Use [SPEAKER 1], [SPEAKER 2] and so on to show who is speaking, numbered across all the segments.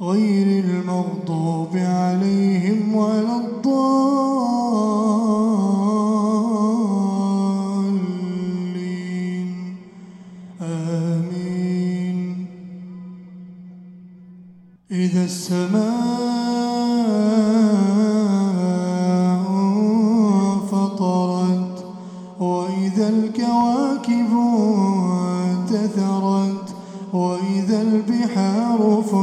[SPEAKER 1] غير المغضوب عليهم ولا الضالين. آمين. إذا السماء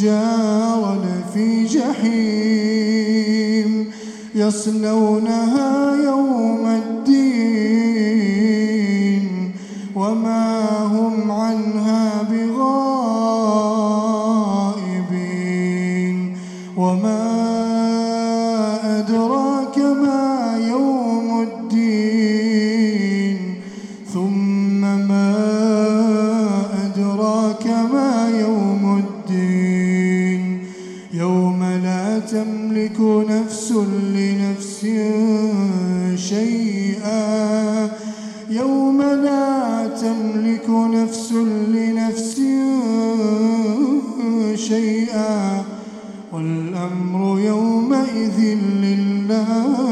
[SPEAKER 1] الفجار لفي جحيم يصلونها يوم الدين. تملك نفس لنفس شيئا. يوم لا تملك نفس لنفس شيئا. والأمر يومئذ لله.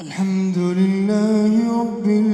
[SPEAKER 1] الحمد لله رب العالمين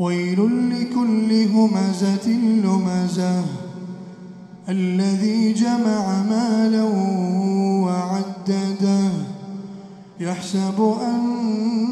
[SPEAKER 1] ويل لكل همزة لمزة الذي جمع مالا وعدده يحسب أن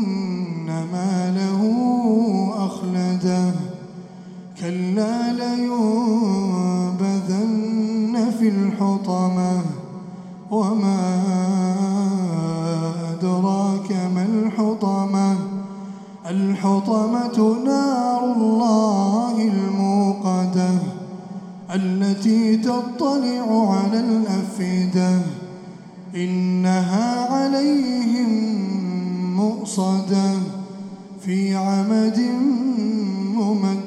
[SPEAKER 1] التي تطلع على الأفئدة إنها عليهم مؤصدة في عمد ممددة.